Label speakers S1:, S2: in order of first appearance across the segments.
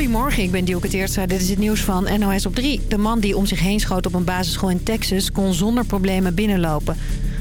S1: Goedemorgen, ik ben Dielke Teertstra. Dit is het nieuws van NOS op 3. De man die om zich heen schoot op een basisschool in Texas... kon zonder problemen binnenlopen.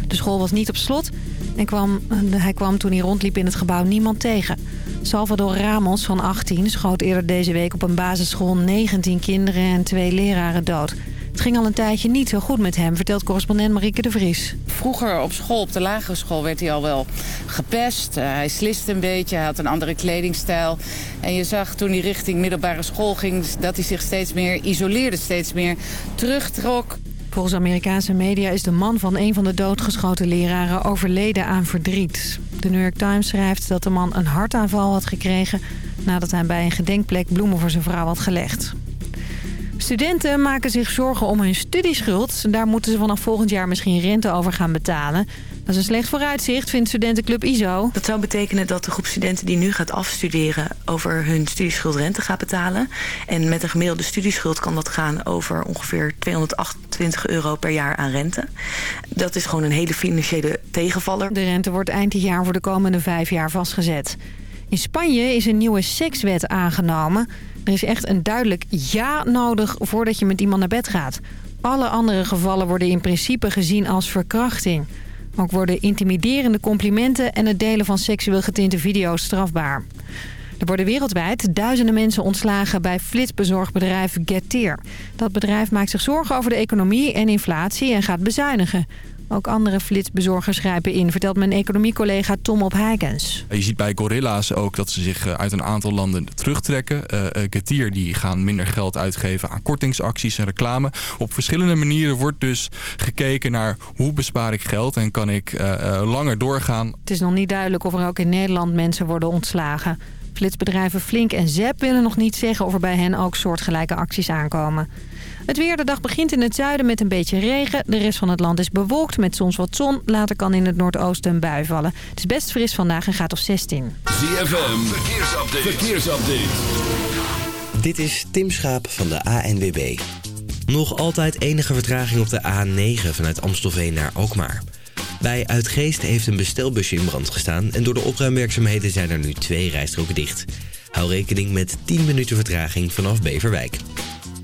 S1: De school was niet op slot en kwam, hij kwam toen hij rondliep in het gebouw niemand tegen. Salvador Ramos van 18 schoot eerder deze week op een basisschool 19 kinderen en twee leraren dood. Het ging al een tijdje niet zo goed met hem, vertelt correspondent Marieke de Vries.
S2: Vroeger op school, op de lagere school, werd hij al wel gepest. Uh, hij sliste een beetje, hij had een andere kledingstijl. En je zag toen hij richting middelbare school ging... dat hij zich steeds meer isoleerde, steeds meer terugtrok.
S1: Volgens Amerikaanse media is de man van een van de doodgeschoten leraren overleden aan verdriet. De New York Times schrijft dat de man een hartaanval had gekregen... nadat hij bij een gedenkplek bloemen voor zijn vrouw had gelegd. Studenten maken zich zorgen om hun studieschuld. Daar moeten ze vanaf volgend jaar misschien rente over gaan betalen. Dat is een slecht vooruitzicht, vindt studentenclub ISO.
S3: Dat zou betekenen dat de groep studenten die nu gaat afstuderen... over hun studieschuld rente gaat betalen. En met een gemiddelde studieschuld kan dat gaan over ongeveer 228 euro per jaar aan rente. Dat is gewoon een hele financiële tegenvaller.
S1: De rente wordt eind dit jaar voor de komende vijf jaar vastgezet. In Spanje is een nieuwe sekswet aangenomen. Er is echt een duidelijk ja nodig voordat je met iemand naar bed gaat. Alle andere gevallen worden in principe gezien als verkrachting. Ook worden intimiderende complimenten en het delen van seksueel getinte video's strafbaar. Er worden wereldwijd duizenden mensen ontslagen bij flitsbezorgbedrijf Getir. Dat bedrijf maakt zich zorgen over de economie en inflatie en gaat bezuinigen. Ook andere flitsbezorgers grijpen in, vertelt mijn economiecollega Tom op Heikens.
S4: Je ziet bij gorilla's ook dat ze zich uit een aantal landen terugtrekken. Uh, Getir die gaan minder geld uitgeven aan kortingsacties en reclame. Op verschillende manieren wordt dus gekeken naar hoe bespaar ik geld en kan ik uh, langer doorgaan.
S1: Het is nog niet duidelijk of er ook in Nederland mensen worden ontslagen. Flitsbedrijven Flink en Zep willen nog niet zeggen of er bij hen ook soortgelijke acties aankomen. Het weer, de dag begint in het zuiden met een beetje regen. De rest van het land is bewolkt met soms wat zon. Later kan in het noordoosten een bui vallen. Het is best fris vandaag en gaat op 16.
S5: ZFM, verkeersupdate. verkeersupdate.
S6: Dit is Tim Schaap van de ANWB. Nog altijd enige vertraging op de A9 vanuit Amstelveen naar Alkmaar. Bij Uitgeest heeft een bestelbusje in brand gestaan... en door de opruimwerkzaamheden zijn er nu twee rijstroken dicht. Hou rekening met 10 minuten vertraging vanaf Beverwijk.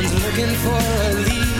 S7: Someone's looking for a lead.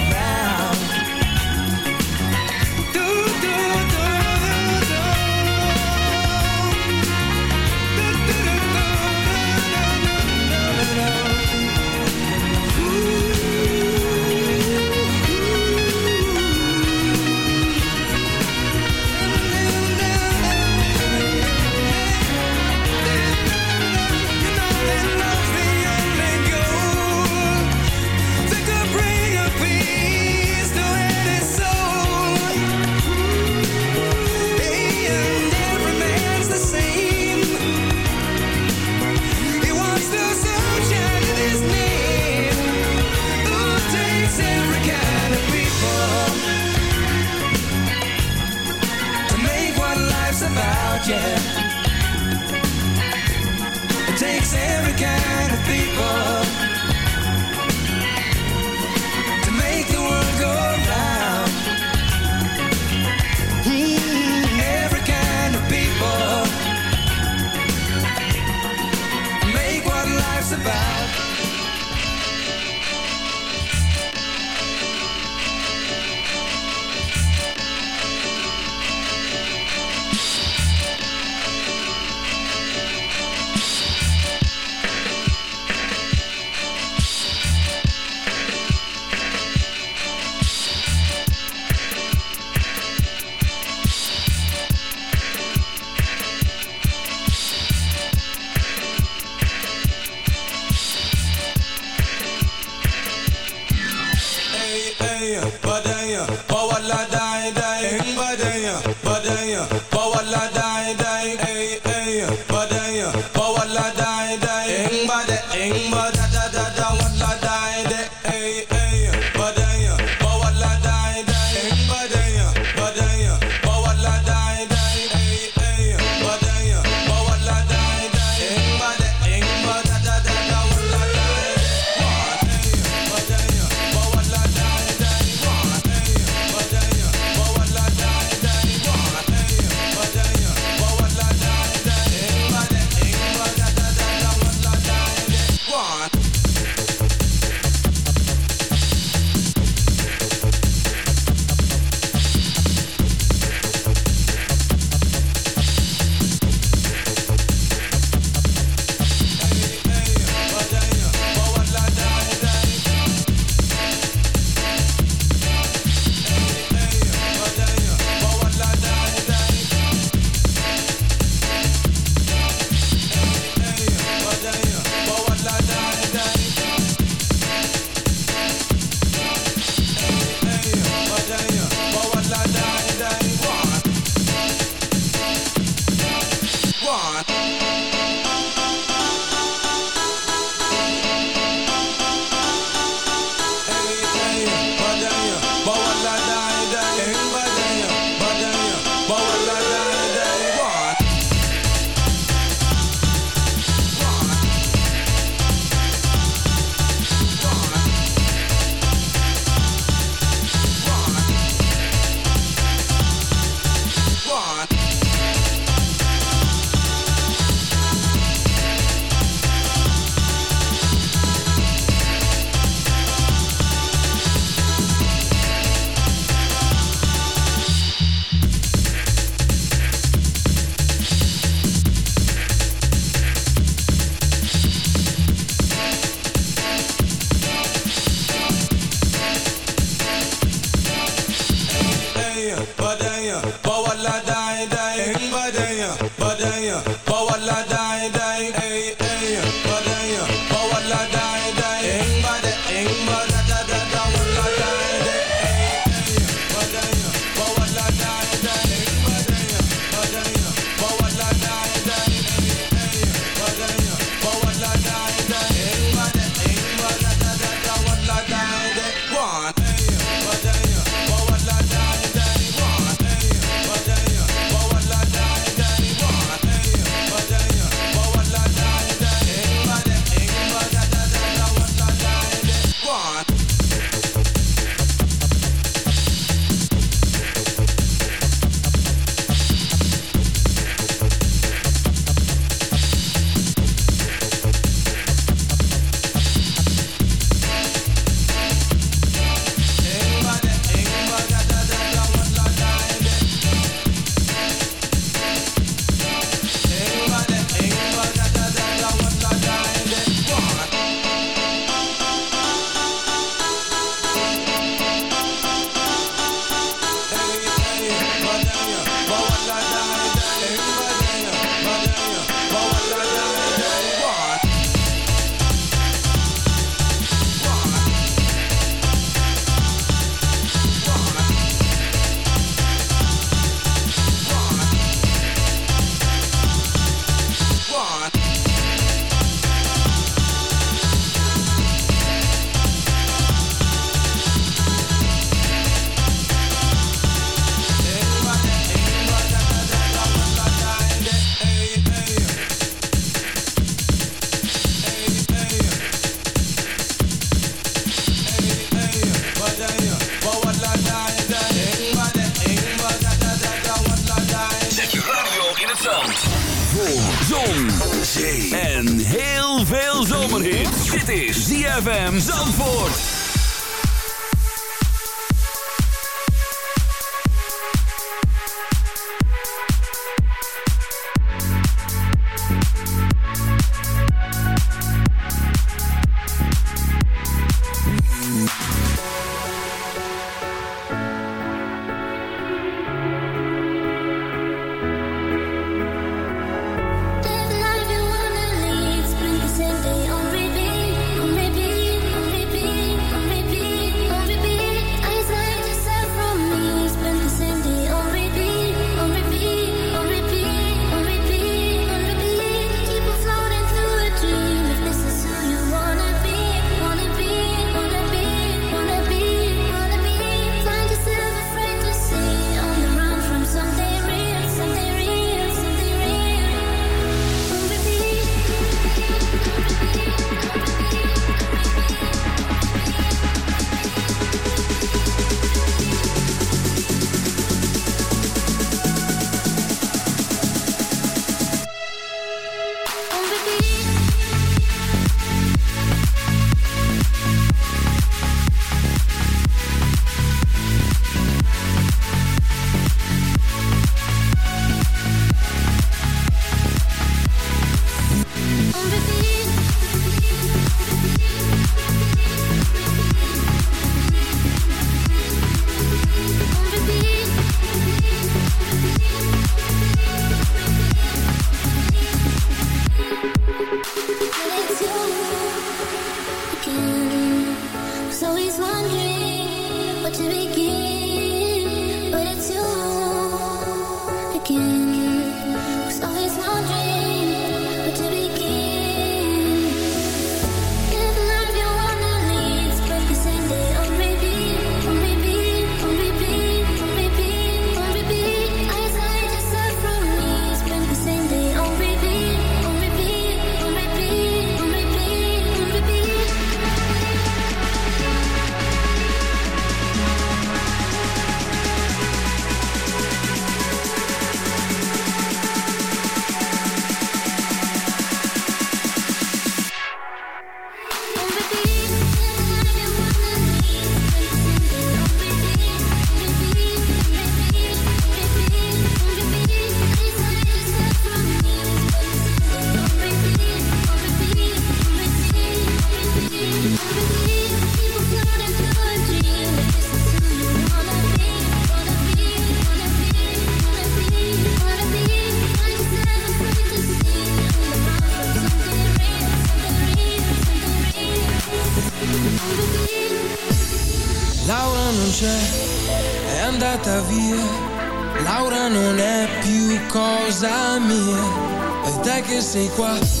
S8: 这是什
S9: 么？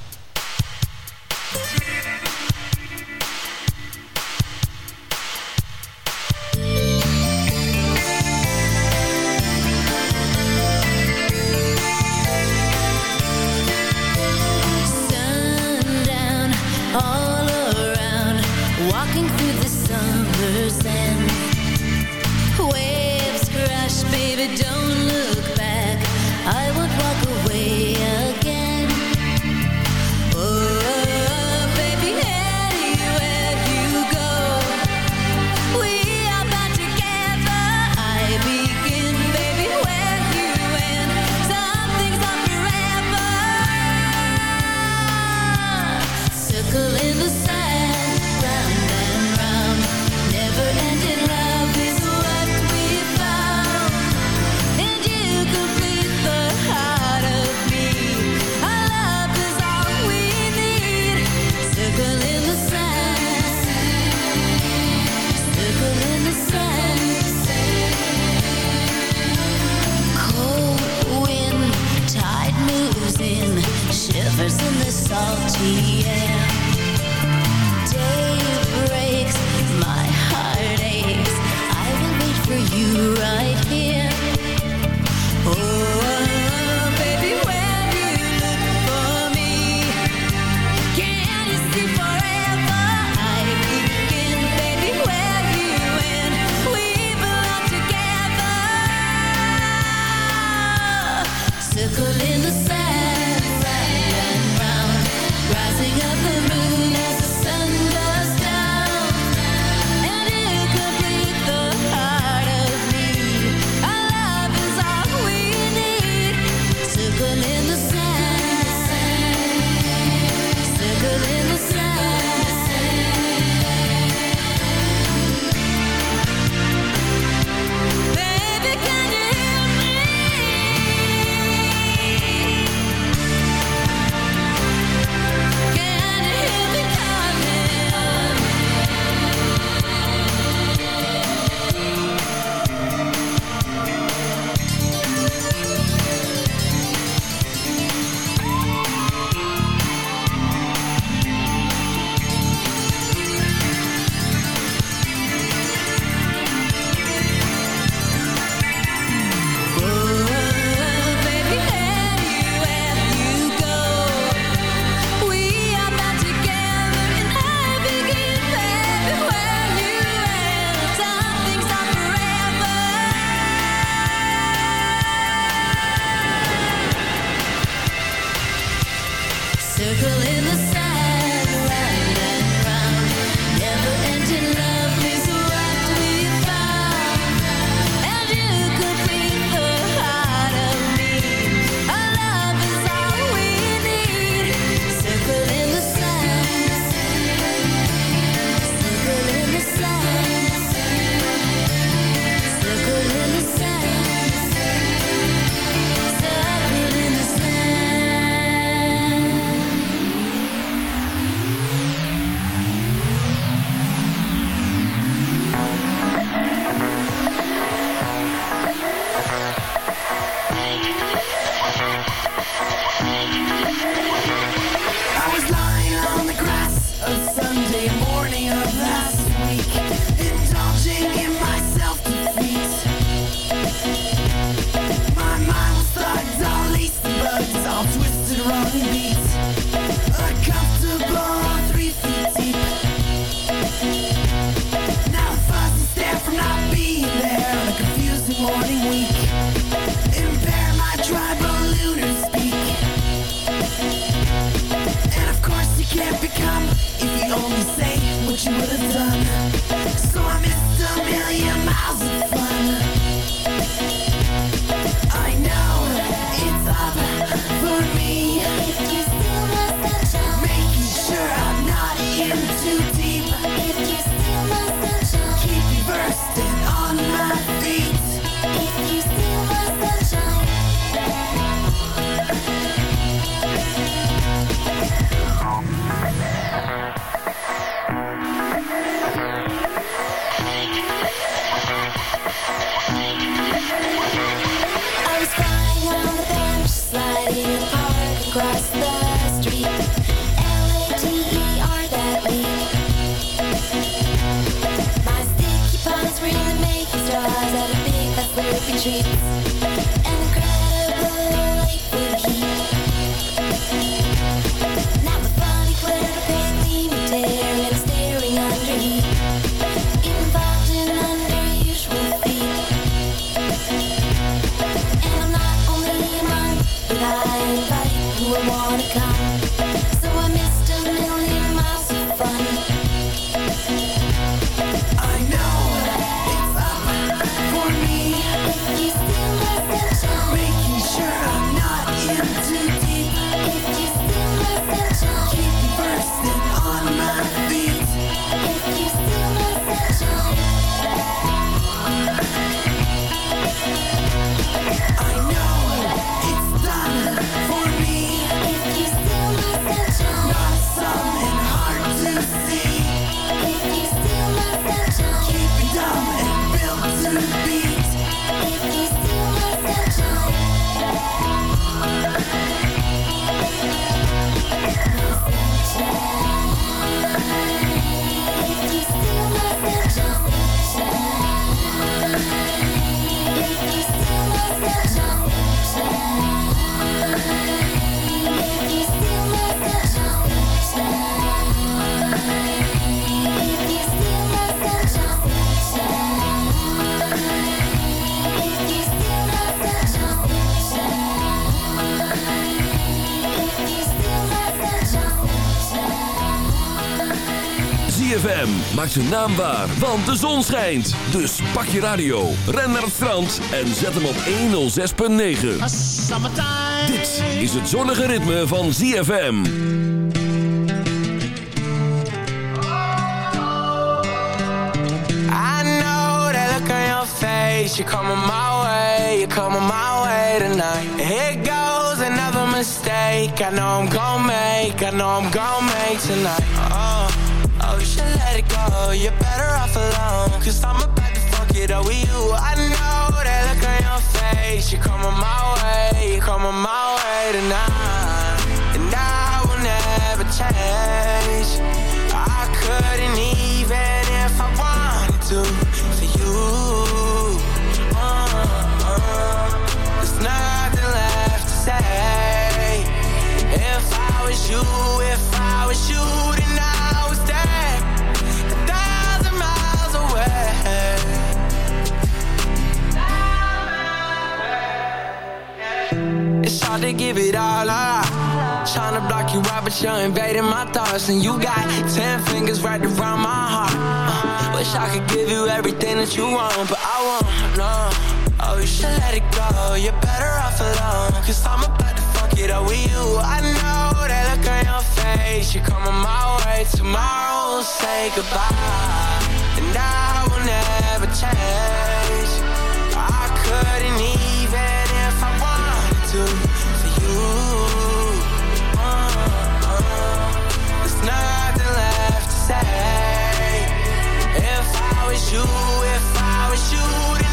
S10: to do
S8: ZFM maakt zijn naam waar, want de zon schijnt. Dus pak je radio, ren naar het strand en zet hem op 106.9. Dit is het zonnige ritme van ZFM.
S11: I know that look on your face. You're coming my way. You're coming my way tonight. Here goes another mistake. I know I'm gon' make. I know I'm gon' make tonight. Oh, you should let it go. You're better off alone. Cause I'm about to fuck it up with you. I know that look on your face. You're coming my way. You're coming my way tonight. And I will never change. I couldn't even if I wanted to for you. Uh, uh, there's nothing left to say. If I was you, if I was you, then A to give it all up. Tryna block you out, but you're invading my thoughts. And you got ten fingers right around my heart. Uh, wish I could give you everything that you want, but I won't, no. Oh, you should let it go. You're better off alone. Cause I'm about it up with you. I know that look on your face. You're coming my way. Tomorrow we'll say goodbye. And I will never change. I couldn't even if I wanted to for you. Uh, uh, there's nothing left to say. If I was you, if I was you,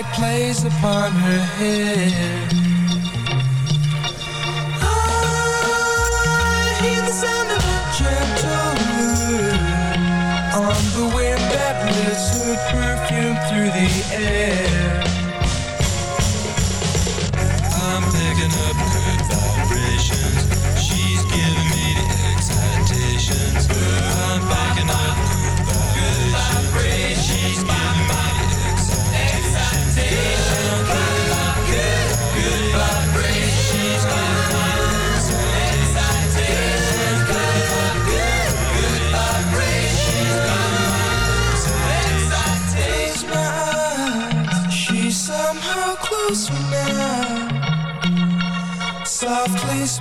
S11: sunlight plays upon her hair.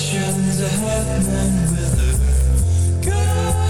S8: situations are happening with her. Girl.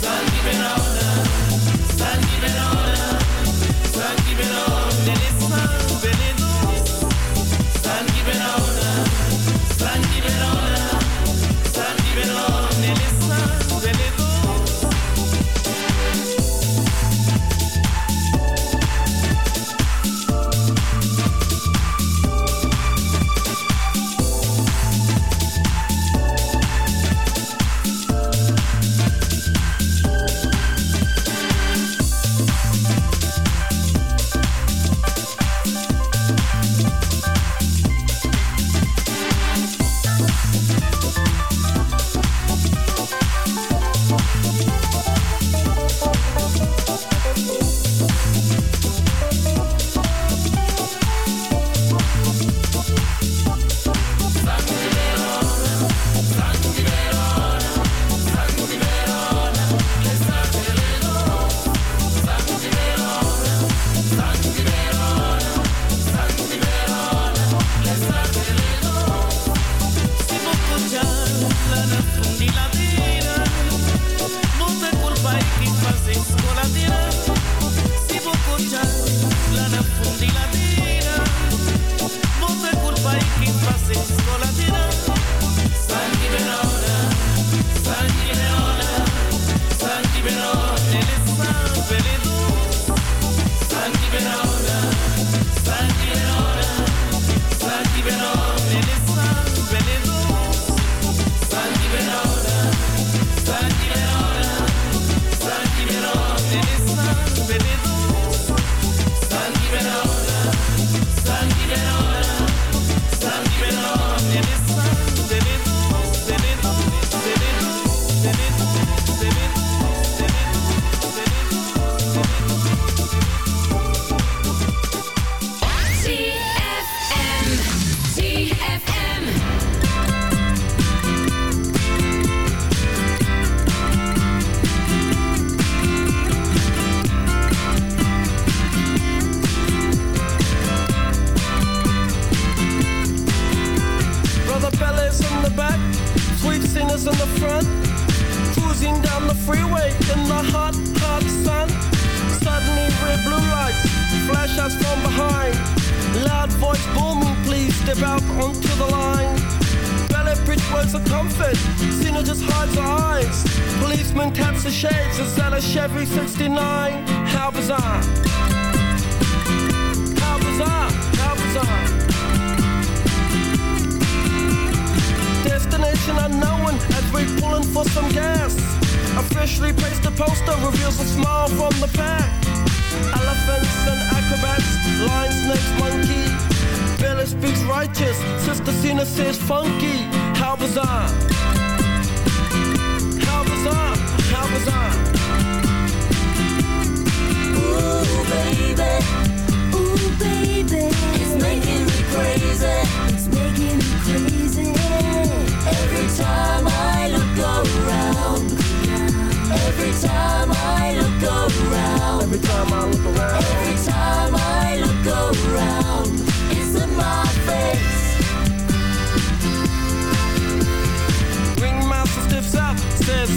S12: San Gimenola, San Gimenola, San Gimenola. Even though.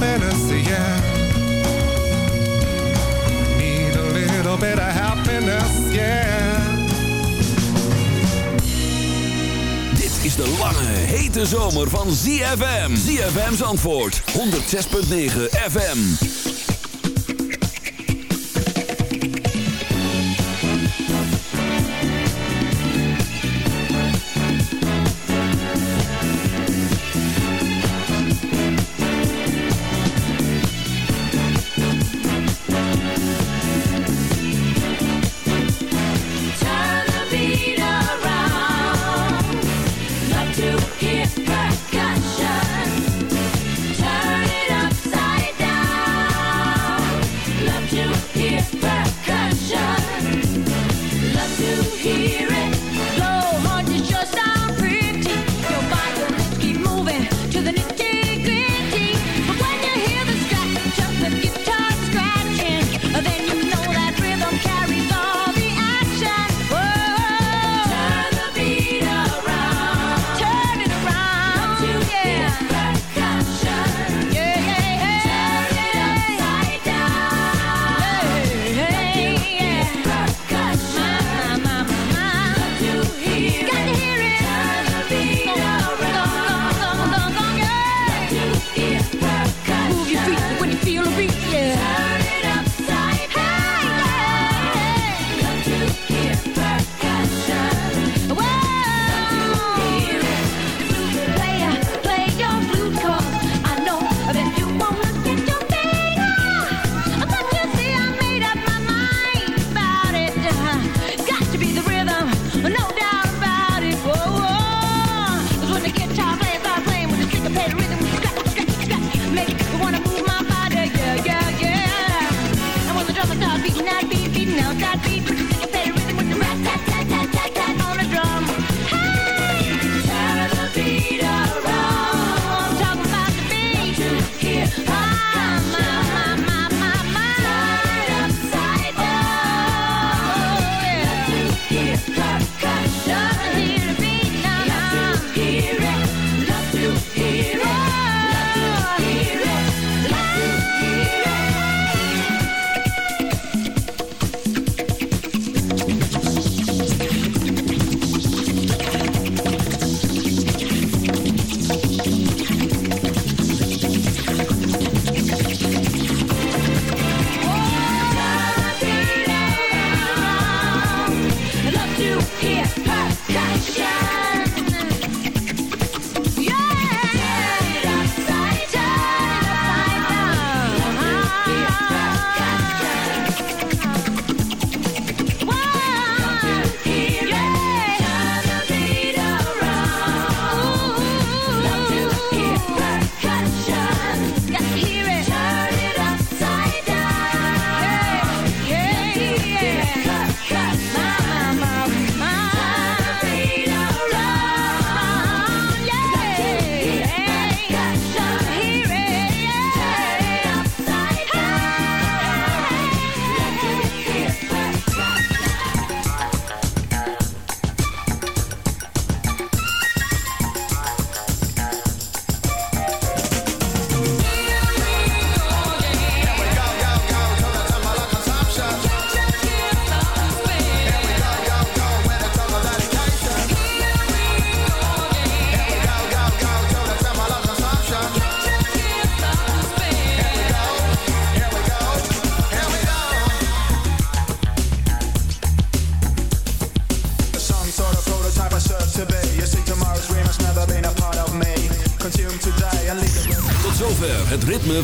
S13: yeah. Need a little bit of happiness, yeah.
S5: Dit is de lange, hete zomer van ZFM. ZFM's antwoord, 106.9 FM.